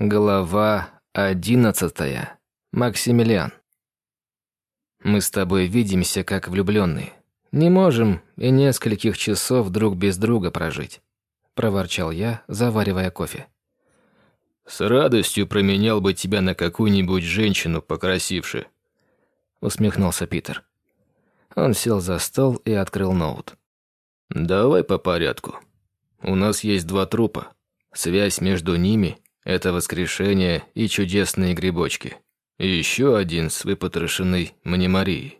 Глава одиннадцатая. Максимилиан. Мы с тобой видимся как влюбленные. Не можем и нескольких часов друг без друга прожить, проворчал я, заваривая кофе. С радостью променял бы тебя на какую-нибудь женщину покрасивше, усмехнулся Питер. Он сел за стол и открыл ноут. Давай по порядку. У нас есть два трупа. Связь между ними это воскрешение и чудесные грибочки. И еще один с выпотрошенной мнеморией.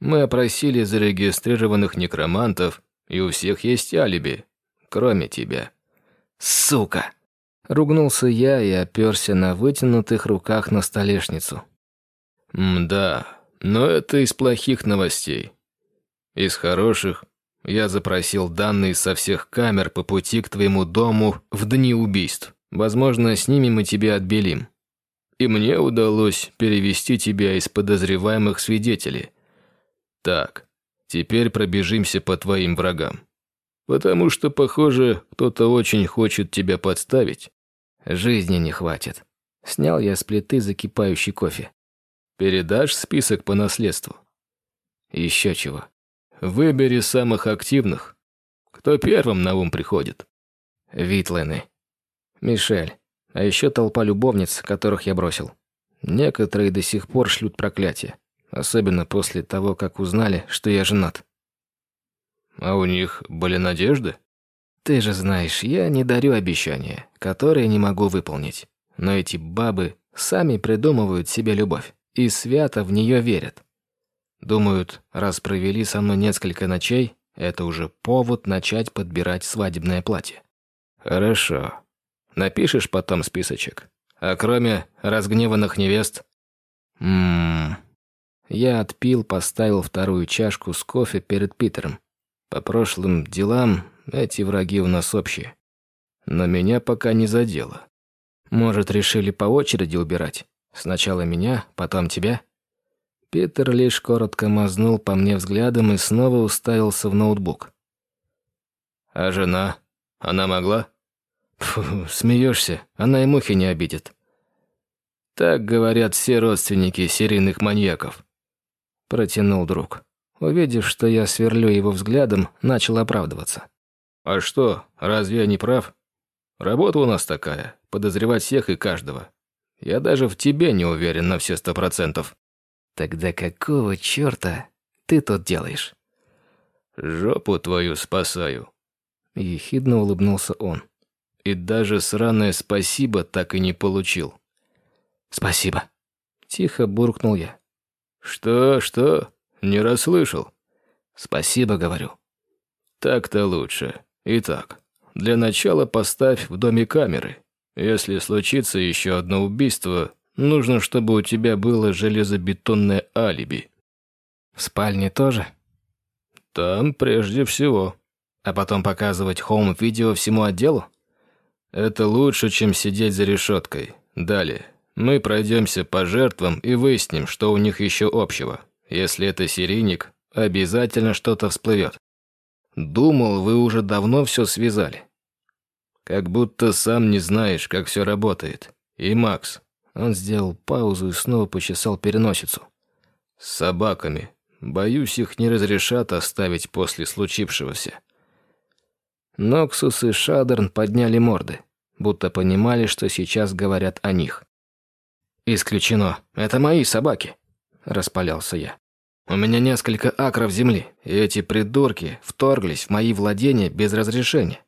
Мы опросили зарегистрированных некромантов, и у всех есть алиби, кроме тебя. Сука! Ругнулся я и оперся на вытянутых руках на столешницу. Мда, но это из плохих новостей. Из хороших я запросил данные со всех камер по пути к твоему дому в дни убийств. Возможно, с ними мы тебя отбелим. И мне удалось перевести тебя из подозреваемых свидетелей. Так, теперь пробежимся по твоим врагам. Потому что, похоже, кто-то очень хочет тебя подставить. Жизни не хватит. Снял я с плиты закипающий кофе. Передашь список по наследству? Еще чего. Выбери самых активных. Кто первым на ум приходит? Витлены. Мишель. А еще толпа любовниц, которых я бросил. Некоторые до сих пор шлют проклятия. Особенно после того, как узнали, что я женат. А у них были надежды? Ты же знаешь, я не дарю обещания, которые не могу выполнить. Но эти бабы сами придумывают себе любовь и свято в нее верят. Думают, раз провели со мной несколько ночей, это уже повод начать подбирать свадебное платье. Хорошо. Напишешь потом списочек. А кроме разгневанных невест... Ммм... Я отпил, поставил вторую чашку с кофе перед Питером. По прошлым делам эти враги у нас общие. Но меня пока не задело. Может, решили по очереди убирать? Сначала меня, потом тебя? Питер лишь коротко мазнул по мне взглядом и снова уставился в ноутбук. «А жена? Она могла?» Фу, смеешься, она и мухи не обидит. Так говорят все родственники серийных маньяков. Протянул друг. Увидев, что я сверлю его взглядом, начал оправдываться. «А что, разве я не прав? Работа у нас такая, подозревать всех и каждого. Я даже в тебе не уверен на все сто процентов». «Тогда какого черта ты тут делаешь?» «Жопу твою спасаю», — ехидно улыбнулся он и даже сраное спасибо так и не получил. «Спасибо», — тихо буркнул я. «Что, что? Не расслышал?» «Спасибо, говорю». «Так-то лучше. Итак, для начала поставь в доме камеры. Если случится еще одно убийство, нужно, чтобы у тебя было железобетонное алиби». «В спальне тоже?» «Там прежде всего». «А потом показывать хоум-видео всему отделу?» Это лучше, чем сидеть за решеткой. Далее. Мы пройдемся по жертвам и выясним, что у них еще общего. Если это серийник, обязательно что-то всплывет. Думал, вы уже давно все связали. Как будто сам не знаешь, как все работает. И Макс. Он сделал паузу и снова почесал переносицу. С собаками. Боюсь, их не разрешат оставить после случившегося. Ноксус и Шадерн подняли морды, будто понимали, что сейчас говорят о них. «Исключено. Это мои собаки», – распалялся я. «У меня несколько акров земли, и эти придурки вторглись в мои владения без разрешения.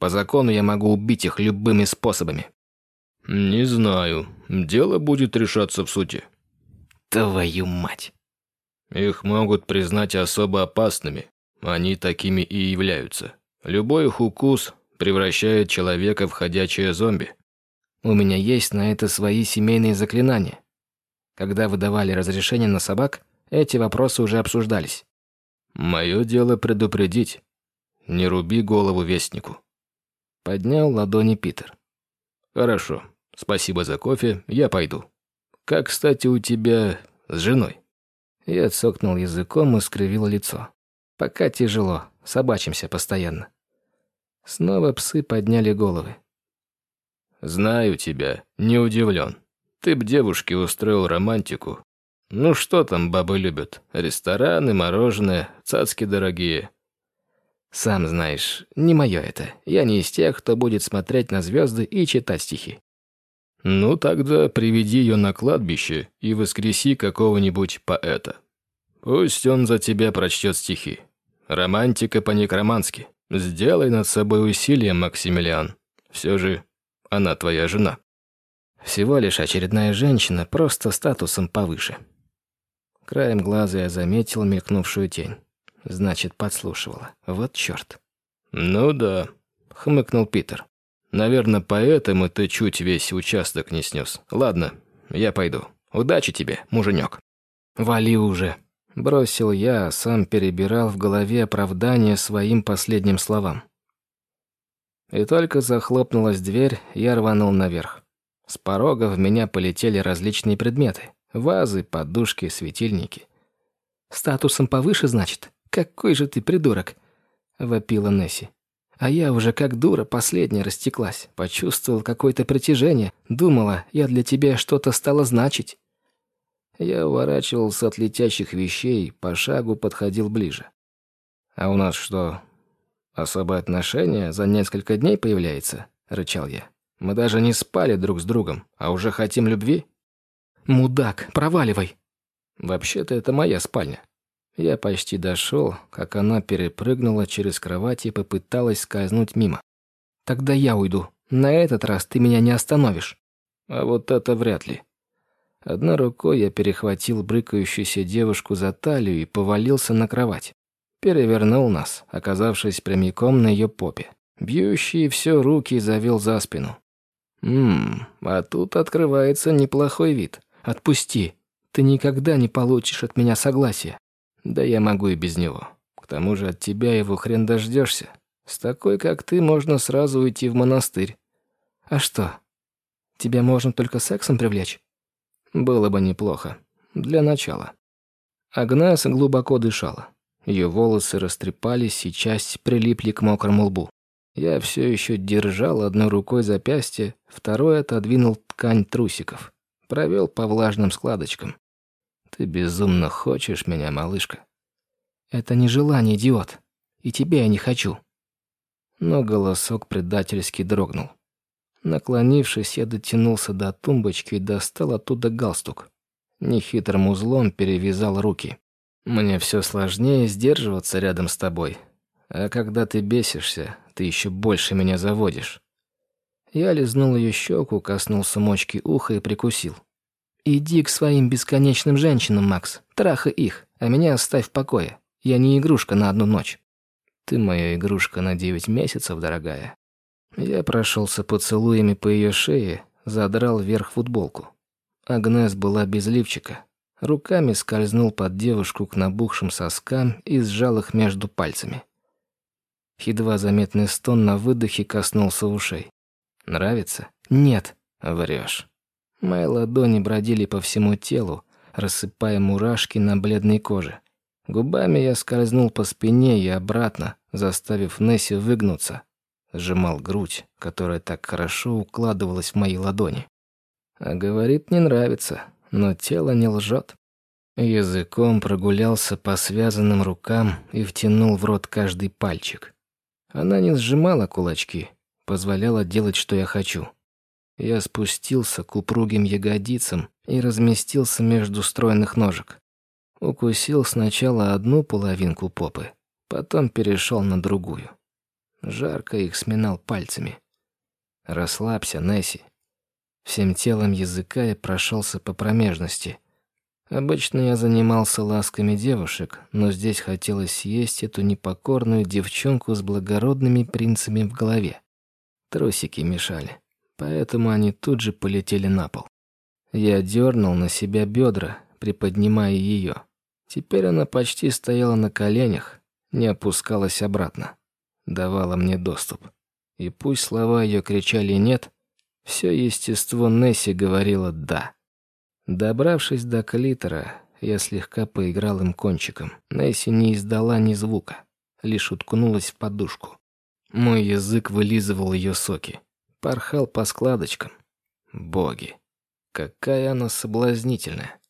По закону я могу убить их любыми способами». «Не знаю. Дело будет решаться в суде». «Твою мать!» «Их могут признать особо опасными. Они такими и являются. Любой их укус превращает человека в ходячее зомби. У меня есть на это свои семейные заклинания. Когда выдавали разрешение на собак, эти вопросы уже обсуждались. Мое дело предупредить. Не руби голову вестнику. Поднял ладони Питер. Хорошо. Спасибо за кофе, я пойду. Как, кстати, у тебя с женой? Я цокнул языком и скривил лицо. Пока тяжело, собачимся постоянно. Снова псы подняли головы. Знаю тебя, не удивлен. Ты б девушке устроил романтику. Ну что там бабы любят? Рестораны, мороженое, цацки дорогие. Сам знаешь, не мое это. Я не из тех, кто будет смотреть на звезды и читать стихи. Ну тогда приведи ее на кладбище и воскреси какого-нибудь поэта. Пусть он за тебя прочтет стихи. Романтика по-некромански. Сделай над собой усилие, Максимилиан. Все же она твоя жена. Всего лишь очередная женщина, просто статусом повыше. Краем глаза я заметил мелькнувшую тень. Значит, подслушивала. Вот черт. «Ну да», — хмыкнул Питер. «Наверное, поэтому ты чуть весь участок не снес. Ладно, я пойду. Удачи тебе, муженек». «Вали уже», — бросил я, сам перебирал в голове оправдание своим последним словам. И только захлопнулась дверь, я рванул наверх. С порога в меня полетели различные предметы. Вазы, подушки, светильники. «Статусом повыше, значит? Какой же ты придурок!» — вопила Несси. А я уже как дура последняя растеклась, почувствовал какое-то притяжение, думала, я для тебя что-то стала значить. Я уворачивался от летящих вещей, по шагу подходил ближе. «А у нас что, особое отношение за несколько дней появляется?» — рычал я. «Мы даже не спали друг с другом, а уже хотим любви?» «Мудак, проваливай!» «Вообще-то это моя спальня». Я почти дошел, как она перепрыгнула через кровать и попыталась скользнуть мимо. «Тогда я уйду. На этот раз ты меня не остановишь». А вот это вряд ли. Одной рукой я перехватил брыкающуюся девушку за талию и повалился на кровать. Перевернул нас, оказавшись прямиком на ее попе. Бьющий все руки завел за спину. Ммм, а тут открывается неплохой вид. Отпусти. Ты никогда не получишь от меня согласия. Да я могу и без него. К тому же от тебя его хрен дождешься. С такой, как ты, можно сразу уйти в монастырь. А что? Тебя можно только сексом привлечь? Было бы неплохо. Для начала. Агнес глубоко дышала. Ее волосы растрепались и часть прилипли к мокрому лбу. Я все еще держал одной рукой запястье, второй отодвинул ткань трусиков. Провел по влажным складочкам. «Ты безумно хочешь меня, малышка?» «Это не желание, идиот. И тебя я не хочу». Но голосок предательски дрогнул. Наклонившись, я дотянулся до тумбочки и достал оттуда галстук. Нехитрым узлом перевязал руки. «Мне все сложнее сдерживаться рядом с тобой. А когда ты бесишься, ты еще больше меня заводишь». Я лизнул ее щеку, коснулся мочки уха и прикусил. «Иди к своим бесконечным женщинам, Макс. Трахай их, а меня оставь в покое. Я не игрушка на одну ночь». «Ты моя игрушка на девять месяцев, дорогая». Я прошелся поцелуями по ее шее, задрал вверх футболку. Агнес была без лифчика. Руками скользнул под девушку к набухшим соскам и сжал их между пальцами. Едва заметный стон на выдохе коснулся ушей. Нравится? Нет. Врешь. Мои ладони бродили по всему телу, рассыпая мурашки на бледной коже. Губами я скользнул по спине и обратно, заставив Несси выгнуться. Сжимал грудь, которая так хорошо укладывалась в мои ладони. А говорит, не нравится, но тело не лжет. Языком прогулялся по связанным рукам и втянул в рот каждый пальчик. Она не сжимала кулачки, позволяла делать, что я хочу. Я спустился к упругим ягодицам и разместился между стройных ножек. Укусил сначала одну половинку попы, потом перешел на другую. Жарко их сминал пальцами. «Расслабься, Несси». Всем телом языка я прошелся по промежности. Обычно я занимался ласками девушек, но здесь хотелось съесть эту непокорную девчонку с благородными принцами в голове. Трусики мешали, поэтому они тут же полетели на пол. Я дернул на себя бедра, приподнимая ее. Теперь она почти стояла на коленях, не опускалась обратно. Давала мне доступ. И пусть слова ее кричали «нет», все естество Несси говорило «да». Добравшись до клитора, я слегка поиграл им кончиком. Несси не издала ни звука, лишь уткнулась в подушку. Мой язык вылизывал ее соки. порхал по складочкам. Боги, какая она соблазнительная.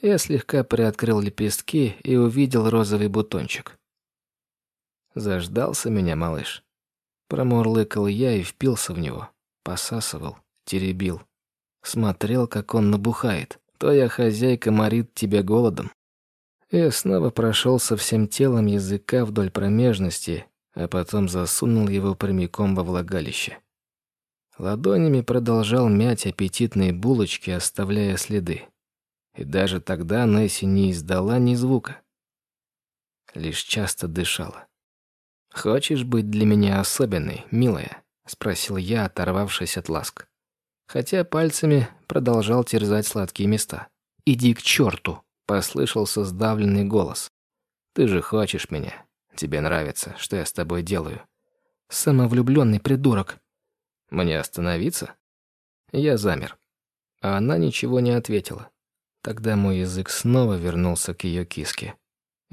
Я слегка приоткрыл лепестки и увидел розовый бутончик. Заждался меня малыш. Промурлыкал я и впился в него. Посасывал, теребил. Смотрел, как он набухает. Твоя хозяйка морит тебя голодом. Я снова прошелся всем телом языка вдоль промежности, а потом засунул его прямиком во влагалище. Ладонями продолжал мять аппетитные булочки, оставляя следы. И даже тогда Несси не издала ни звука. Лишь часто дышала. «Хочешь быть для меня особенной, милая?» — спросил я, оторвавшись от ласк. Хотя пальцами продолжал терзать сладкие места. «Иди к черту!» — послышался сдавленный голос. «Ты же хочешь меня. Тебе нравится, что я с тобой делаю. Самовлюбленный придурок. Мне остановиться?» Я замер. А она ничего не ответила. Тогда мой язык снова вернулся к ее киске.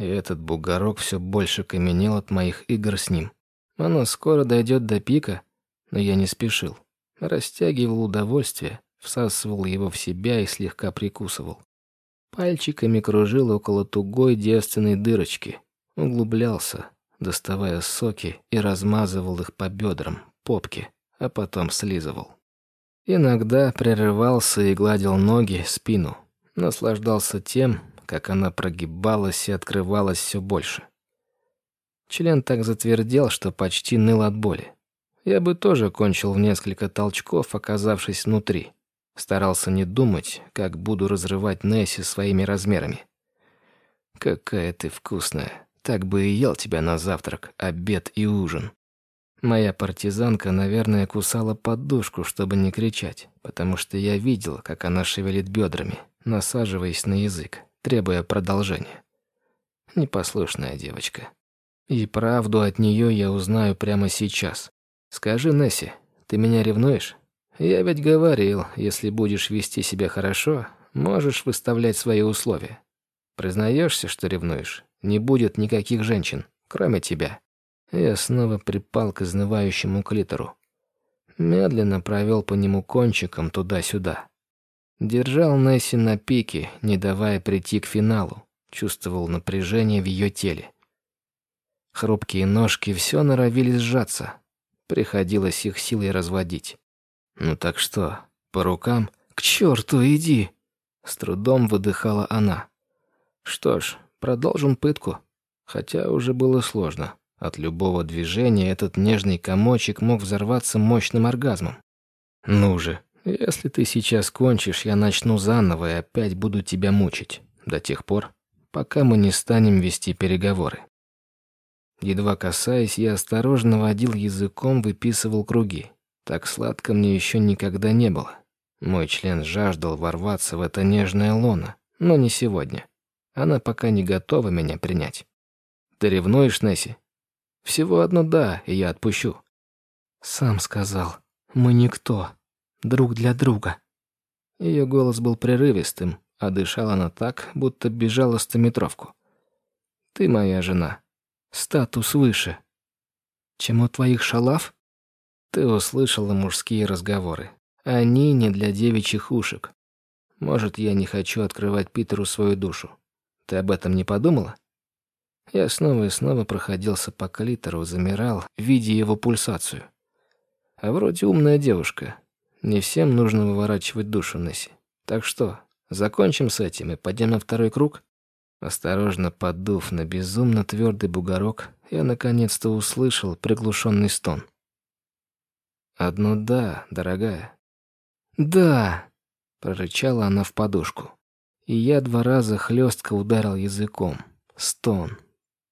И этот бугорок все больше каменел от моих игр с ним. Оно скоро дойдет до пика, но я не спешил. Растягивал удовольствие, всасывал его в себя и слегка прикусывал. Пальчиками кружил около тугой девственной дырочки. Углублялся, доставая соки и размазывал их по бедрам, попке, а потом слизывал. Иногда прерывался и гладил ноги, спину. Наслаждался тем, как она прогибалась и открывалась все больше. Член так затвердел, что почти ныл от боли. Я бы тоже кончил в несколько толчков, оказавшись внутри. Старался не думать, как буду разрывать Несси своими размерами. «Какая ты вкусная. Так бы и ел тебя на завтрак, обед и ужин». Моя партизанка, наверное, кусала подушку, чтобы не кричать, потому что я видел, как она шевелит бедрами, насаживаясь на язык требуя продолжения. Непослушная девочка. И правду от нее я узнаю прямо сейчас. Скажи, Несси, ты меня ревнуешь? Я ведь говорил, если будешь вести себя хорошо, можешь выставлять свои условия. Признаешься, что ревнуешь? Не будет никаких женщин, кроме тебя. Я снова припал к изнывающему клитору. Медленно провел по нему кончиком туда-сюда. Держал Несси на пике, не давая прийти к финалу. Чувствовал напряжение в ее теле. Хрупкие ножки все норовили сжаться. Приходилось их силой разводить. «Ну так что, по рукам?» «К черту, иди!» С трудом выдыхала она. Что ж, продолжим пытку. Хотя уже было сложно. От любого движения этот нежный комочек мог взорваться мощным оргазмом. «Ну же, если ты сейчас кончишь, я начну заново и опять буду тебя мучить. До тех пор, пока мы не станем вести переговоры. Едва касаясь, я осторожно водил языком, выписывал круги. Так сладко мне еще никогда не было. Мой член жаждал ворваться в это нежное лоно, но не сегодня. Она пока не готова меня принять. Ты ревнуешь, Несси? Всего одно «да», и я отпущу. Сам сказал, мы никто друг для друга». Ее голос был прерывистым, а дышала она так, будто бежала стометровку. «Ты моя жена. Статус выше. Чем у твоих шалав?» Ты услышала мужские разговоры. Они не для девичьих ушек. Может, я не хочу открывать Питеру свою душу. Ты об этом не подумала? Я снова и снова проходился по клитору, замирал, видя его пульсацию. А вроде умная девушка, не всем нужно выворачивать душу, Несси. Так что, закончим с этим и пойдем на второй круг?» Осторожно подув на безумно твердый бугорок, я наконец-то услышал приглушенный стон. «Одно да, дорогая». «Да!» — прорычала она в подушку. И я два раза хлестко ударил языком. Стон.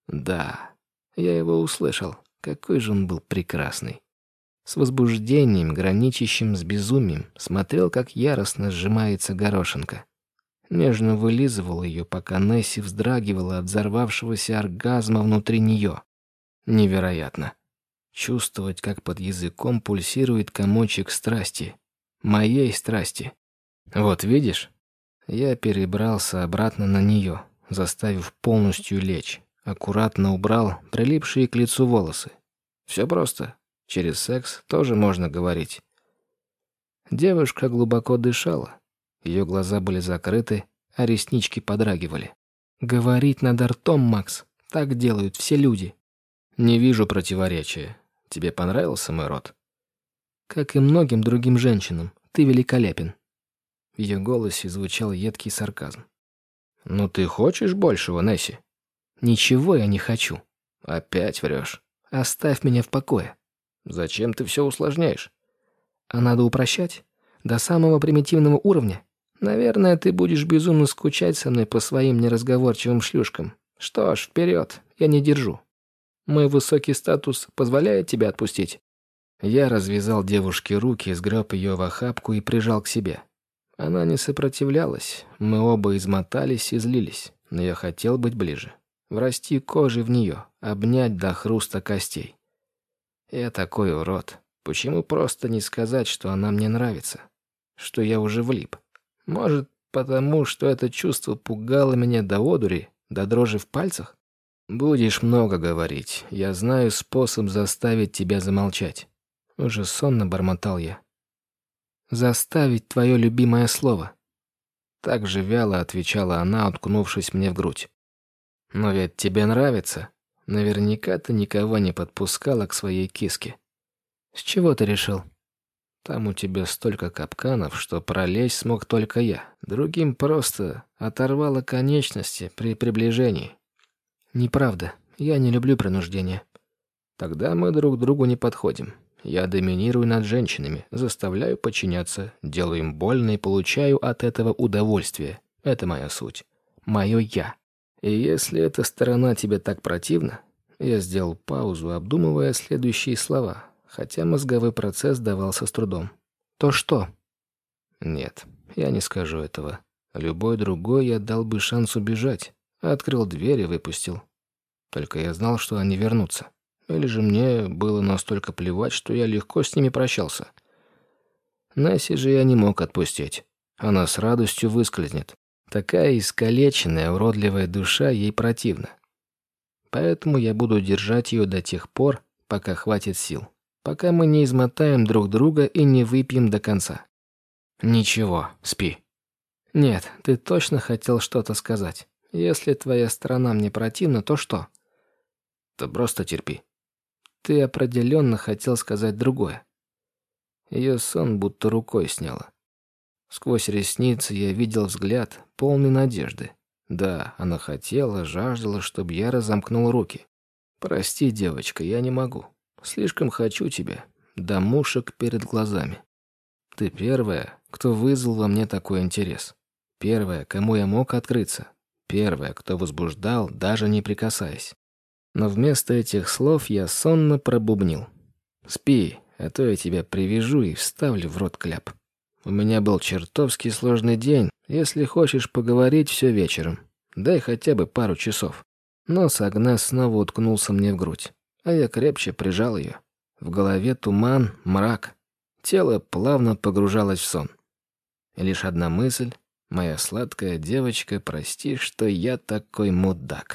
«Да». Я его услышал. Какой же он был прекрасный с возбуждением, граничащим с безумием, смотрел, как яростно сжимается горошинка. Нежно вылизывал ее, пока Несси вздрагивала от взорвавшегося оргазма внутри нее. Невероятно. Чувствовать, как под языком пульсирует комочек страсти. Моей страсти. Вот видишь? Я перебрался обратно на нее, заставив полностью лечь. Аккуратно убрал прилипшие к лицу волосы. Все просто. Через секс тоже можно говорить. Девушка глубоко дышала. Ее глаза были закрыты, а реснички подрагивали. «Говорить над ртом, Макс. Так делают все люди». «Не вижу противоречия. Тебе понравился мой рот?» «Как и многим другим женщинам, ты великолепен». В ее голосе звучал едкий сарказм. «Ну ты хочешь большего, Несси?» «Ничего я не хочу». «Опять врешь. Оставь меня в покое». «Зачем ты все усложняешь?» «А надо упрощать? До самого примитивного уровня?» Наверное, ты будешь безумно скучать со мной по своим неразговорчивым шлюшкам. Что ж, вперед, я не держу. Мой высокий статус позволяет тебя отпустить». Я развязал девушке руки, сгреб ее в охапку и прижал к себе. Она не сопротивлялась, мы оба измотались и злились, но я хотел быть ближе. Врасти кожей в нее, обнять до хруста костей. Я такой урод. Почему просто не сказать, что она мне нравится? Что я уже влип? Может, потому что это чувство пугало меня до одури, до дрожи в пальцах? Будешь много говорить. Я знаю способ заставить тебя замолчать. Уже сонно бормотал я. Заставить твое любимое слово. Так же вяло отвечала она, уткнувшись мне в грудь. Но ведь тебе нравится. Наверняка ты никого не подпускала к своей киске. С чего ты решил? Там у тебя столько капканов, что пролезть смог только я. Другим просто оторвало конечности при приближении. Неправда. Я не люблю принуждение. Тогда мы друг другу не подходим. Я доминирую над женщинами, заставляю подчиняться, делаю им больно и получаю от этого удовольствие. Это моя суть. Мое «я». И если эта сторона тебе так противна, я сделал паузу, обдумывая следующие слова, хотя мозговой процесс давался с трудом. «То что?» «Нет, я не скажу этого. Любой другой я дал бы шанс убежать. Открыл дверь и выпустил. Только я знал, что они вернутся. Или же мне было настолько плевать, что я легко с ними прощался. Несси же я не мог отпустить. Она с радостью выскользнет. Такая искалеченная, уродливая душа ей противна. Поэтому я буду держать ее до тех пор, пока хватит сил пока мы не измотаем друг друга и не выпьем до конца. Ничего, спи. Нет, ты точно хотел что-то сказать. Если твоя сторона мне противна, то что? То просто терпи. Ты определенно хотел сказать другое. Ее сон будто рукой сняло. Сквозь ресницы я видел взгляд, полный надежды. Да, она хотела, жаждала, чтобы я разомкнул руки. Прости, девочка, я не могу. Слишком хочу тебя, до мушек перед глазами. Ты первая, кто вызвал во мне такой интерес. Первая, кому я мог открыться. Первая, кто возбуждал, даже не прикасаясь. Но вместо этих слов я сонно пробубнил. «Спи, а то я тебя привяжу и вставлю в рот кляп. У меня был чертовски сложный день. Если хочешь поговорить, все вечером. Дай хотя бы пару часов». Нос Агнес снова уткнулся мне в грудь а я крепче прижал ее. В голове туман, мрак. Тело плавно погружалось в сон. И лишь одна мысль — моя сладкая девочка, прости, что я такой мудак.